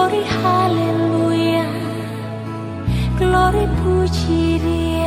Glory hallelujah Glory puji dia